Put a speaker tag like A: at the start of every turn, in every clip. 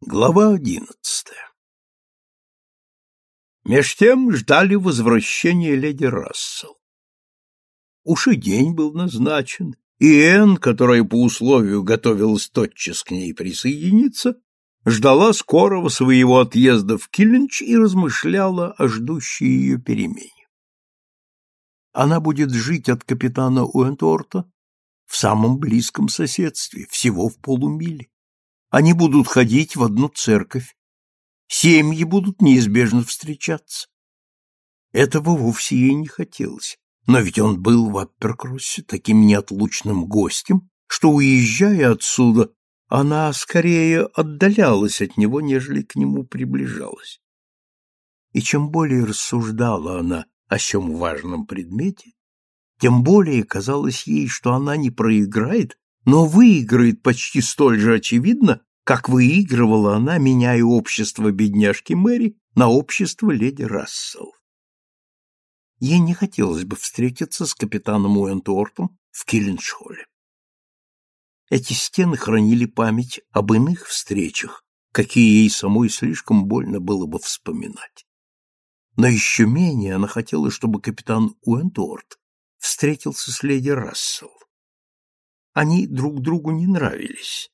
A: Глава одиннадцатая Меж тем ждали возвращения леди Рассел. Уж и день был назначен, и Энн, которая по условию готовилась тотчас к ней присоединиться, ждала скорого своего отъезда в Киллинч и размышляла о ждущей ее перемене. Она будет жить от капитана Уэнторта в самом близком соседстве, всего в полумиле. Они будут ходить в одну церковь. Семьи будут неизбежно встречаться. Этого вовсе ей не хотелось. Но ведь он был в Апперкроссе таким неотлучным гостем, что, уезжая отсюда, она скорее отдалялась от него, нежели к нему приближалась. И чем более рассуждала она о сём важном предмете, тем более казалось ей, что она не проиграет, но выиграет почти столь же очевидно, как выигрывала она, меняя общество бедняжки Мэри на общество леди Рассел. Ей не хотелось бы встретиться с капитаном Уэнтуортом в Киллиншоле. Эти стены хранили память об иных встречах, какие ей самой слишком больно было бы вспоминать. Но еще менее она хотела, чтобы капитан Уэнтуорт встретился с леди Рассел. Они друг другу не нравились,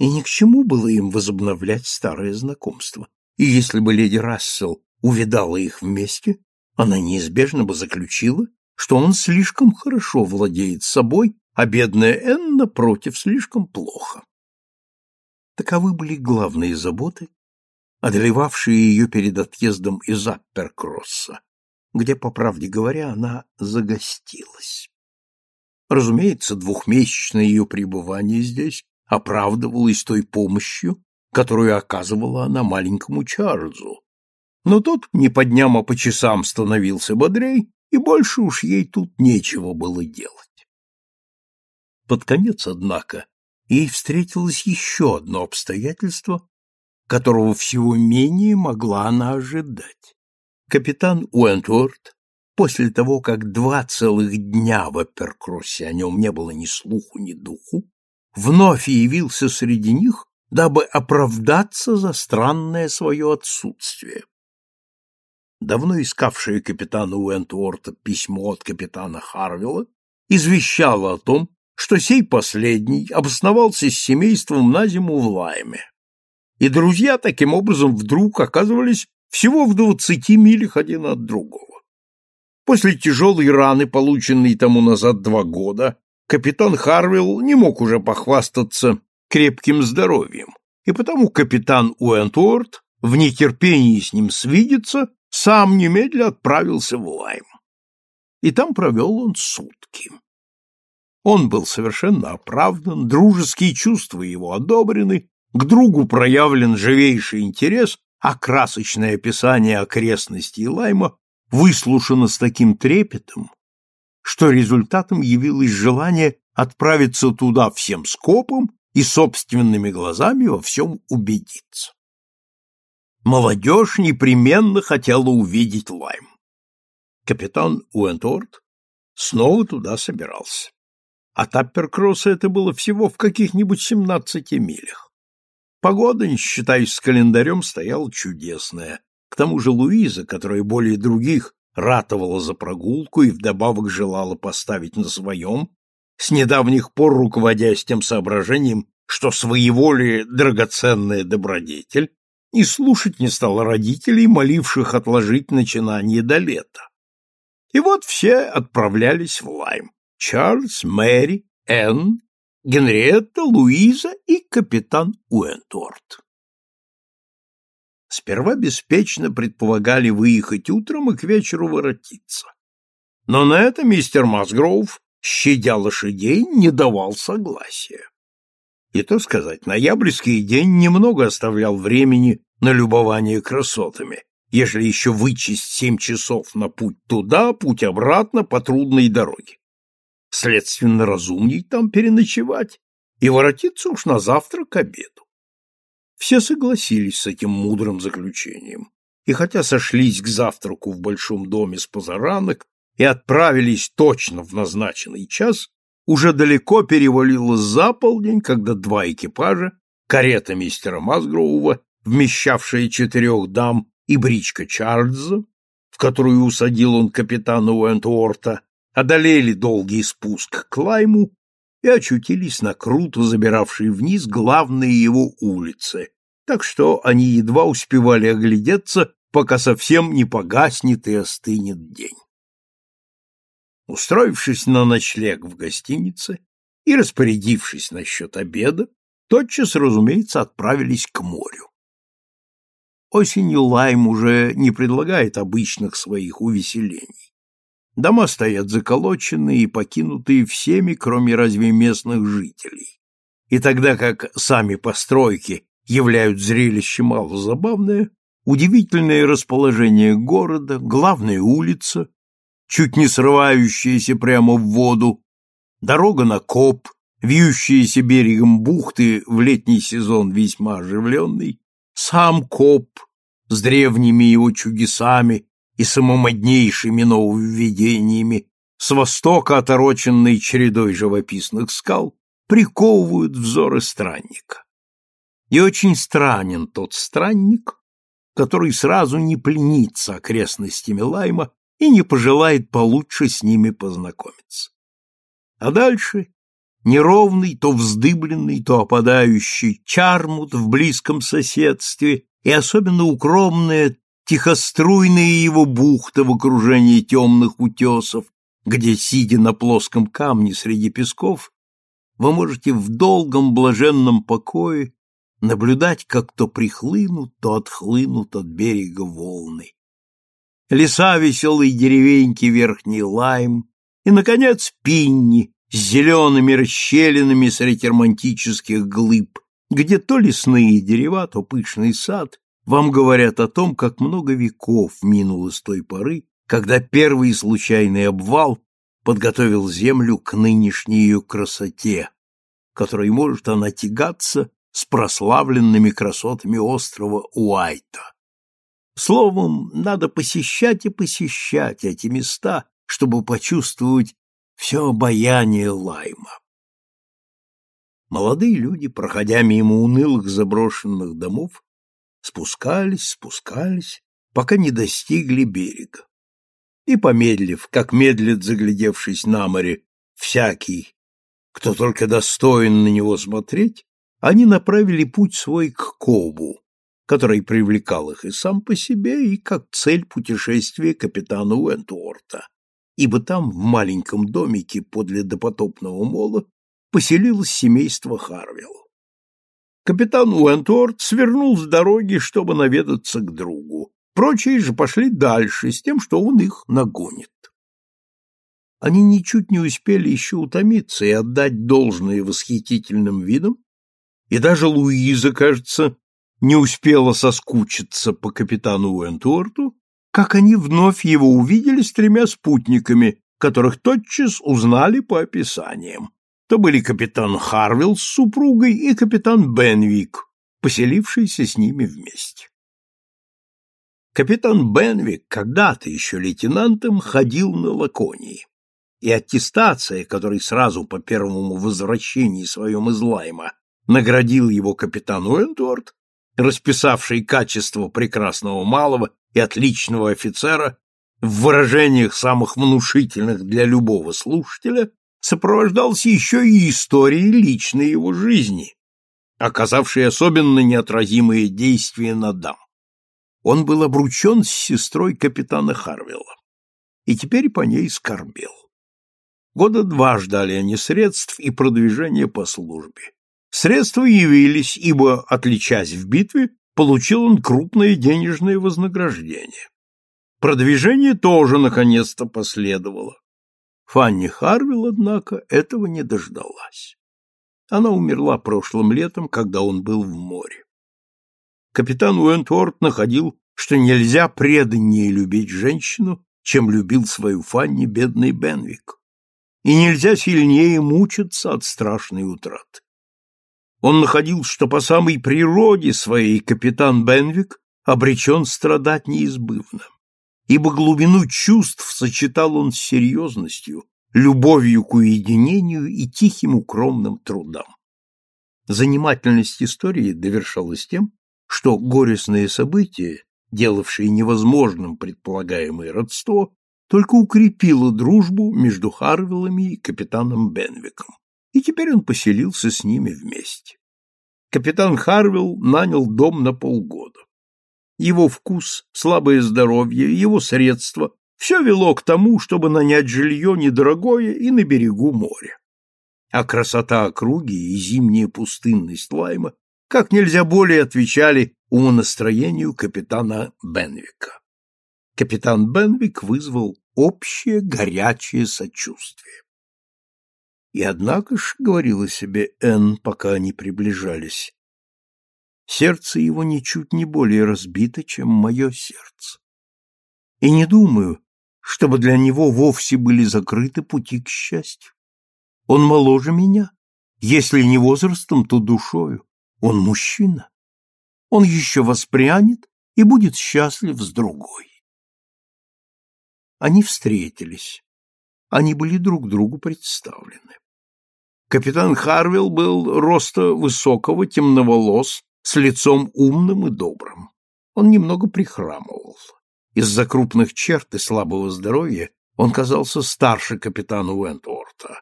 A: и ни к чему было им возобновлять старое знакомство. И если бы леди Рассел увидала их вместе, она неизбежно бы заключила, что он слишком хорошо владеет собой, а бедная Энна против слишком плохо. Таковы были главные заботы, одолевавшие ее перед отъездом из Апперкросса, где, по правде говоря, она загостилась. Разумеется, двухмесячное ее пребывание здесь оправдывалось той помощью, которую оказывала она маленькому Чарльзу. Но тот не по дням, а по часам становился бодрей, и больше уж ей тут нечего было делать. Под конец, однако, ей встретилось еще одно обстоятельство, которого всего менее могла она ожидать. Капитан Уэнтворд После того, как два целых дня в Эпперкроссе о нем не было ни слуху, ни духу, вновь явился среди них, дабы оправдаться за странное свое отсутствие. Давно искавшее капитана Уэнтворта письмо от капитана Харвилла извещало о том, что сей последний обосновался с семейством на зиму в Лайме. И друзья таким образом вдруг оказывались всего в двадцати милях один от другого. После тяжелой раны, полученной тому назад два года, капитан Харвилл не мог уже похвастаться крепким здоровьем, и потому капитан Уэнтворд, в нетерпении с ним свидеться, сам немедля отправился в Лайм. И там провел он сутки. Он был совершенно оправдан, дружеские чувства его одобрены, к другу проявлен живейший интерес, а красочное описание окрестностей Лайма выслушано с таким трепетом, что результатом явилось желание отправиться туда всем скопом и собственными глазами во всем убедиться. Молодежь непременно хотела увидеть Лайм. Капитан Уэнторт снова туда собирался. От Апперкросса это было всего в каких-нибудь семнадцати милях. Погода, не считаясь с календарем, стояла чудесная, к тому же Луиза, которая более других ратовала за прогулку и вдобавок желала поставить на своем, с недавних пор руководясь тем соображением, что своеволие — драгоценная добродетель, и слушать не стала родителей, моливших отложить начинание до лета. И вот все отправлялись в Лайм. Чарльз, Мэри, Энн, Генриетта, Луиза и капитан Уэнтворт. Сперва беспечно предполагали выехать утром и к вечеру воротиться. Но на это мистер Масгроув, щадя лошадей, не давал согласия. И то сказать, ноябрьский день немного оставлял времени на любование красотами, ежели еще вычесть семь часов на путь туда, путь обратно по трудной дороге. Следственно, разумней там переночевать и воротиться уж на завтра к обеду. Все согласились с этим мудрым заключением, и хотя сошлись к завтраку в большом доме с позаранок и отправились точно в назначенный час, уже далеко перевалило за полдень, когда два экипажа, карета мистера Масгроува, вмещавшая четырех дам, и бричка Чарльза, в которую усадил он капитана Уэнтворта, одолели долгий спуск к Лайму и очутились на круто забиравшей вниз главные его улицы, так что они едва успевали оглядеться, пока совсем не погаснет и остынет день. Устроившись на ночлег в гостинице и распорядившись насчет обеда, тотчас, разумеется, отправились к морю. Осенью Лайм уже не предлагает обычных своих увеселений. Дома стоят заколоченные и покинутые всеми, кроме разве местных жителей. И тогда как сами постройки являют зрелище мало забавное, удивительное расположение города, главная улица, чуть не срывающаяся прямо в воду, дорога на коп, вьющиеся берегом бухты в летний сезон весьма оживленный, сам коп с древними его чудесами и самомоднейшими нововведениями, с востока отороченной чередой живописных скал, приковывают взоры странника. И очень странен тот странник, который сразу не пленится окрестностями Лайма и не пожелает получше с ними познакомиться. А дальше неровный, то вздыбленный, то опадающий Чармут в близком соседстве и особенно укромная, тихоструйная его бухта в окружении темных утесов, где, сидя на плоском камне среди песков, вы можете в долгом блаженном покое наблюдать, как то прихлынут, то отхлынут от берега волны. Леса веселой деревеньки Верхний Лайм и, наконец, Пинни с зелеными расщелинами среди романтических глыб, где то лесные дерева, то пышный сад вам говорят о том, как много веков минуло с той поры, когда первый случайный обвал подготовил землю к нынешней ее красоте, которой может она тягаться с прославленными красотами острова Уайта. Словом, надо посещать и посещать эти места, чтобы почувствовать все обаяние Лайма. Молодые люди, проходя мимо унылых заброшенных домов, спускались, спускались, пока не достигли берега. И, помедлив, как медлит, заглядевшись на море, всякий, кто только достоин на него смотреть, они направили путь свой к Кобу, который привлекал их и сам по себе, и как цель путешествия капитана Уэнтуорта, ибо там, в маленьком домике подле допотопного мола, поселилось семейство Харвилл. Капитан Уэнтуорт свернул с дороги, чтобы наведаться к другу. Прочие же пошли дальше, с тем, что он их нагонит. Они ничуть не успели еще утомиться и отдать должное восхитительным видам, и даже Луиза, кажется, не успела соскучиться по капитану Уэнтуорту, как они вновь его увидели с тремя спутниками, которых тотчас узнали по описаниям. То были капитан Харвилл с супругой и капитан Бенвик, поселившийся с ними вместе. Капитан Бенвик, когда-то еще лейтенантом, ходил на Лаконии, и аттестация, которой сразу по первому возвращении своем из Лайма наградил его капитан Уэнтуорт, расписавший качество прекрасного малого и отличного офицера в выражениях самых внушительных для любого слушателя, сопровождался еще и историей личной его жизни, оказавшей особенно неотразимые действия на дам. Он был обручен с сестрой капитана Харвилла и теперь по ней скорбел. Года два ждали они средств и продвижения по службе. Средства явились, ибо, отличаясь в битве, получил он крупное денежное вознаграждение. Продвижение тоже наконец-то последовало. Фанни Харвилл, однако, этого не дождалась. Она умерла прошлым летом, когда он был в море. Капитан Уэнтворт находил, что нельзя преданнее любить женщину, чем любил свою Фанни бедный Бенвик, и нельзя сильнее мучиться от страшной утраты. Он находил, что по самой природе своей капитан Бенвик обречен страдать неизбывно, ибо глубину чувств сочетал он с серьезностью, любовью к уединению и тихим укромным трудам. Занимательность истории довершалась тем, что горестные события, делавшие невозможным предполагаемое родство, только укрепило дружбу между Харвиллами и капитаном Бенвиком, и теперь он поселился с ними вместе. Капитан Харвилл нанял дом на полгода. Его вкус, слабое здоровье, его средства – все вело к тому, чтобы нанять жилье недорогое и на берегу моря. А красота округи и зимняя пустынность Лайма как нельзя более отвечали умонастроению капитана Бенвика. Капитан Бенвик вызвал общее горячее сочувствие. И однако ж, говорила себе Энн, пока они приближались, сердце его ничуть не более разбито, чем мое сердце. И не думаю, чтобы для него вовсе были закрыты пути к счастью. Он моложе меня, если не возрастом, то душою. Он мужчина. Он еще воспрянет и будет счастлив с другой. Они встретились. Они были друг другу представлены. Капитан Харвилл был роста высокого, темноволос, с лицом умным и добрым. Он немного прихрамывал. Из-за крупных черт и слабого здоровья он казался старше капитана Уэнтворта.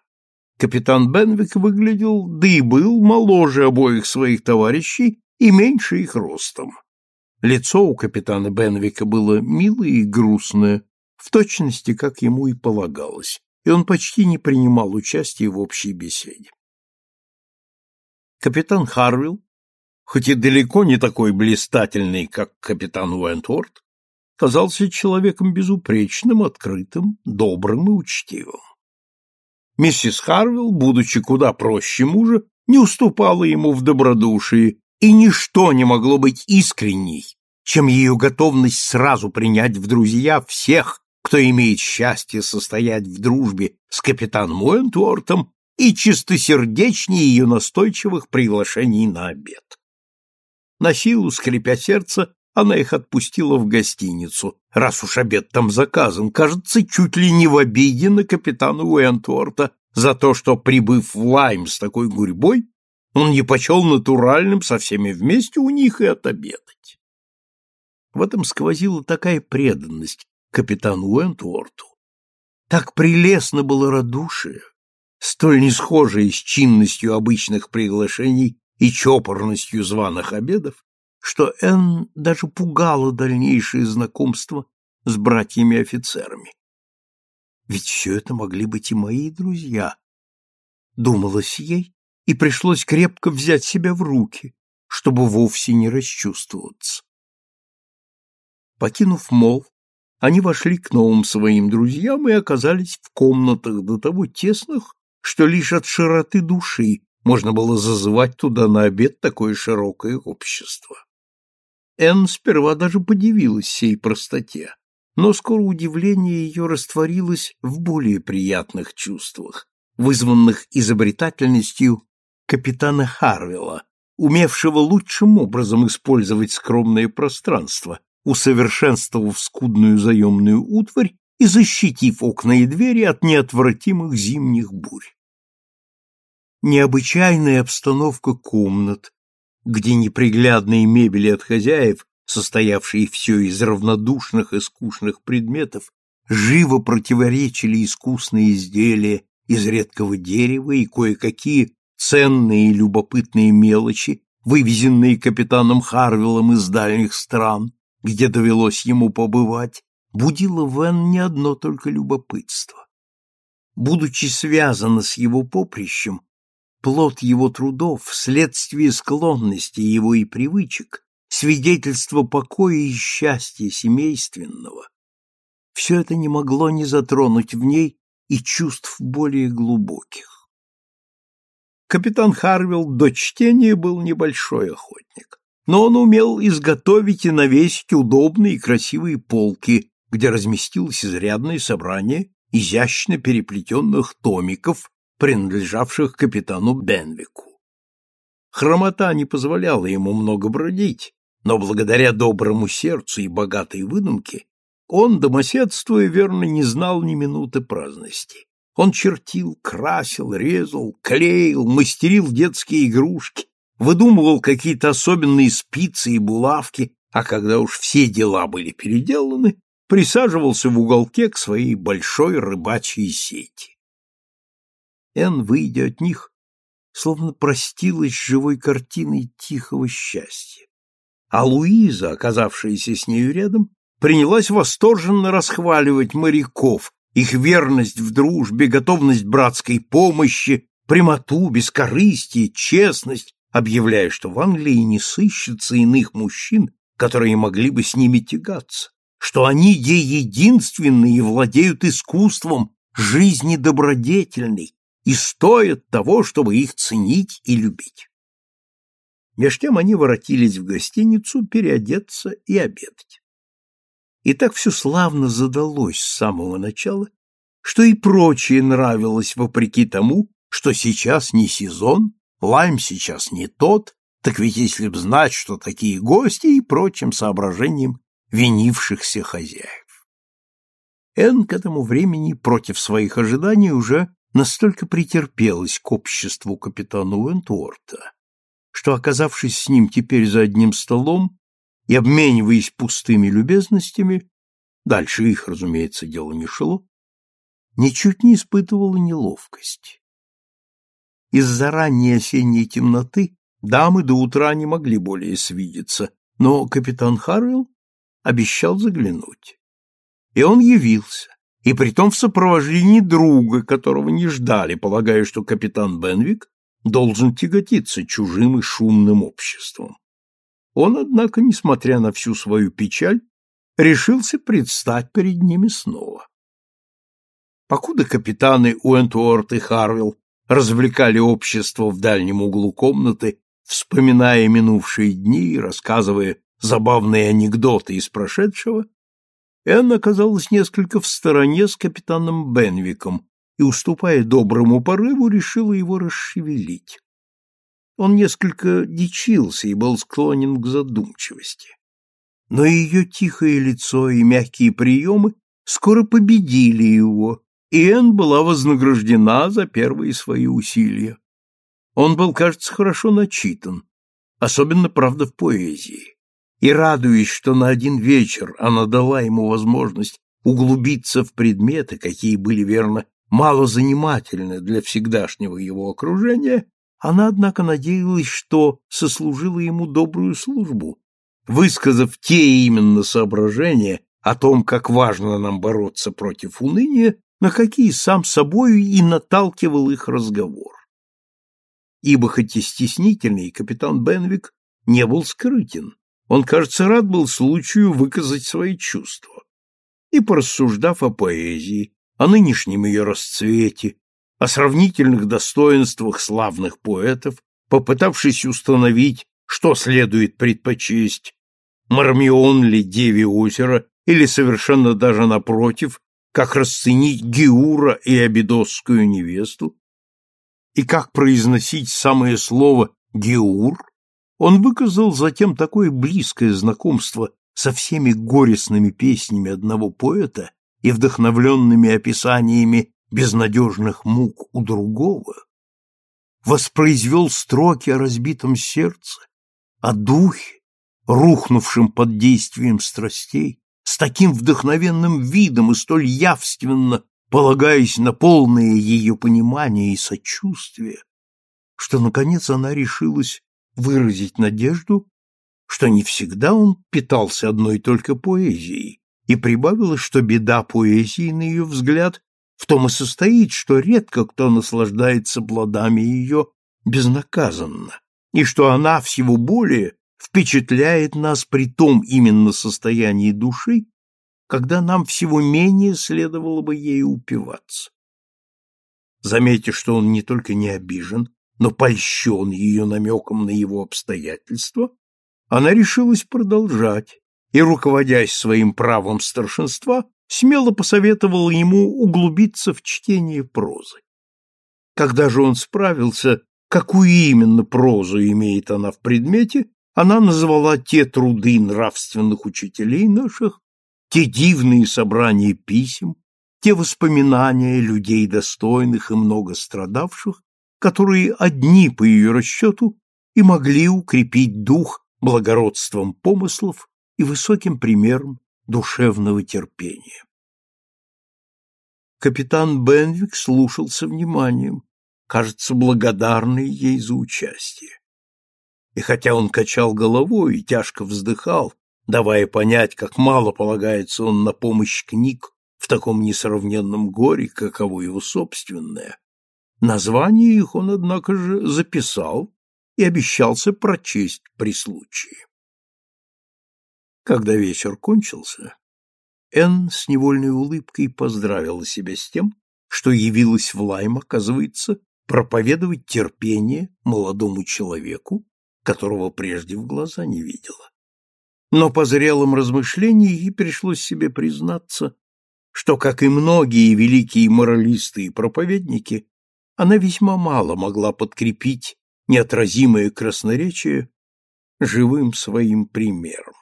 A: Капитан Бенвик выглядел, да и был, моложе обоих своих товарищей и меньше их ростом. Лицо у капитана Бенвика было милое и грустное, в точности, как ему и полагалось, и он почти не принимал участия в общей беседе. Капитан Харвилл, хоть и далеко не такой блистательный, как капитан Уэнтворд, казался человеком безупречным, открытым, добрым и учтивым. Миссис Харвилл, будучи куда проще мужа, не уступала ему в добродушии, и ничто не могло быть искренней, чем ее готовность сразу принять в друзья всех, кто имеет счастье состоять в дружбе с капитаном Уэнтвортом и чистосердечнее ее настойчивых приглашений на обед. На силу, скрипя сердце, она их отпустила в гостиницу, раз уж обед там заказан, кажется, чуть ли не в обиде на капитана Уэнтворта за то, что, прибыв в Лайм с такой гурьбой, он не почел натуральным со всеми вместе у них и отобедать. В этом сквозила такая преданность капитану Уэнтворту. Так прелестно было радушие, столь не схожее с чинностью обычных приглашений и чопорностью званых обедов, что Энн даже пугала дальнейшее знакомство с братьями-офицерами. Ведь все это могли быть и мои друзья. Думалось ей, и пришлось крепко взять себя в руки, чтобы вовсе не расчувствоваться. Покинув мол, они вошли к новым своим друзьям и оказались в комнатах до того тесных, что лишь от широты души можно было зазывать туда на обед такое широкое общество. Энн сперва даже подивилась сей простоте, но скоро удивление ее растворилось в более приятных чувствах, вызванных изобретательностью капитана Харвилла, умевшего лучшим образом использовать скромное пространство, усовершенствовав скудную заемную утварь и защитив окна и двери от неотвратимых зимних бурь. Необычайная обстановка комнат, где неприглядные мебели от хозяев, состоявшие все из равнодушных и скучных предметов, живо противоречили искусные изделия из редкого дерева и кое-какие ценные и любопытные мелочи, вывезенные капитаном Харвиллом из дальних стран, где довелось ему побывать, будило в Энн не одно только любопытство. Будучи связано с его поприщем, плод его трудов, следствие склонности его и привычек, свидетельство покоя и счастья семейственного, все это не могло не затронуть в ней и чувств более глубоких. Капитан Харвилл до чтения был небольшой охотник, но он умел изготовить и навесить удобные и красивые полки, где разместилось изрядное собрание изящно переплетенных томиков принадлежавших капитану Бенвику. Хромота не позволяла ему много бродить, но благодаря доброму сердцу и богатой выдумке он, домоседствуя, верно, не знал ни минуты праздности. Он чертил, красил, резал, клеил, мастерил детские игрушки, выдумывал какие-то особенные спицы и булавки, а когда уж все дела были переделаны, присаживался в уголке к своей большой рыбачьей сети. Эн, выйдя от них, словно простилась с живой картиной тихого счастья. А Луиза, оказавшаяся с нею рядом, принялась восторженно расхваливать моряков, их верность в дружбе, готовность братской помощи, прямоту, бескорыстие, честность, объявляя, что в Англии не сыщется иных мужчин, которые могли бы с ними тягаться, что они ей единственные владеют искусством жизни добродетельной и стоят того, чтобы их ценить и любить. Меж тем они воротились в гостиницу переодеться и обедать. И так все славно задалось с самого начала, что и прочее нравилось вопреки тому, что сейчас не сезон, лайм сейчас не тот, так ведь если б знать, что такие гости и прочим соображениям винившихся хозяев. Энн к этому времени против своих ожиданий уже настолько претерпелась к обществу капитана Уэнтворта, что, оказавшись с ним теперь за одним столом и обмениваясь пустыми любезностями, дальше их, разумеется, дело не шло, ничуть не испытывала неловкости. Из-за ранней осенней темноты дамы до утра не могли более свидеться, но капитан Харвилл обещал заглянуть. И он явился, и притом в сопровождении друга, которого не ждали, полагая, что капитан Бенвик должен тяготиться чужим и шумным обществом. Он, однако, несмотря на всю свою печаль, решился предстать перед ними снова. Покуда капитаны Уэнтуорт и Харвилл развлекали общество в дальнем углу комнаты, вспоминая минувшие дни и рассказывая забавные анекдоты из прошедшего, Энн оказалась несколько в стороне с капитаном Бенвиком и, уступая доброму порыву, решила его расшевелить. Он несколько дичился и был склонен к задумчивости. Но ее тихое лицо и мягкие приемы скоро победили его, и Энн была вознаграждена за первые свои усилия. Он был, кажется, хорошо начитан, особенно, правда, в поэзии и, радуясь, что на один вечер она дала ему возможность углубиться в предметы, какие были, верно, мало занимательны для всегдашнего его окружения, она, однако, надеялась, что сослужила ему добрую службу, высказав те именно соображения о том, как важно нам бороться против уныния, на какие сам собою и наталкивал их разговор. Ибо хоть и стеснительный, капитан Бенвик не был скрытен, он, кажется, рад был случаю выказать свои чувства. И, порассуждав о поэзии, о нынешнем ее расцвете, о сравнительных достоинствах славных поэтов, попытавшись установить, что следует предпочесть, Мармион ли Деви озера, или совершенно даже напротив, как расценить Геура и Абидосскую невесту, и как произносить самое слово «геур», он выказал затем такое близкое знакомство со всеми горестными песнями одного поэта и вдохновленными описаниями безнадежных мук у другого, воспроизвел строки о разбитом сердце, о духе, рухнувшем под действием страстей, с таким вдохновенным видом и столь явственно полагаясь на полное ее понимание и сочувствие, что, наконец, она решилась выразить надежду, что не всегда он питался одной только поэзией, и прибавила, что беда поэзии, на ее взгляд, в том и состоит, что редко кто наслаждается плодами ее безнаказанно, и что она всего более впечатляет нас при том именно состоянии души, когда нам всего менее следовало бы ею упиваться. Заметив, что он не только не обижен, но польщен ее намеком на его обстоятельства, она решилась продолжать и, руководясь своим правом старшинства, смело посоветовала ему углубиться в чтение прозы. Когда же он справился, какую именно прозу имеет она в предмете, она назвала те труды нравственных учителей наших, те дивные собрания писем, те воспоминания людей достойных и много страдавших, которые одни, по ее расчету, и могли укрепить дух благородством помыслов и высоким примером душевного терпения. Капитан Бенвик слушал со вниманием, кажется, благодарный ей за участие. И хотя он качал головой и тяжко вздыхал, давая понять, как мало полагается он на помощь книг в таком несравненном горе, каково его собственное, название их он, однако же, записал и обещался прочесть при случае. Когда вечер кончился, Энн с невольной улыбкой поздравила себя с тем, что явилась в Лайм, оказывается, проповедовать терпение молодому человеку, которого прежде в глаза не видела. Но по зрелым размышлениям ей пришлось себе признаться, что, как и многие великие моралисты и проповедники, она весьма мало могла подкрепить неотразимое красноречие живым своим примером.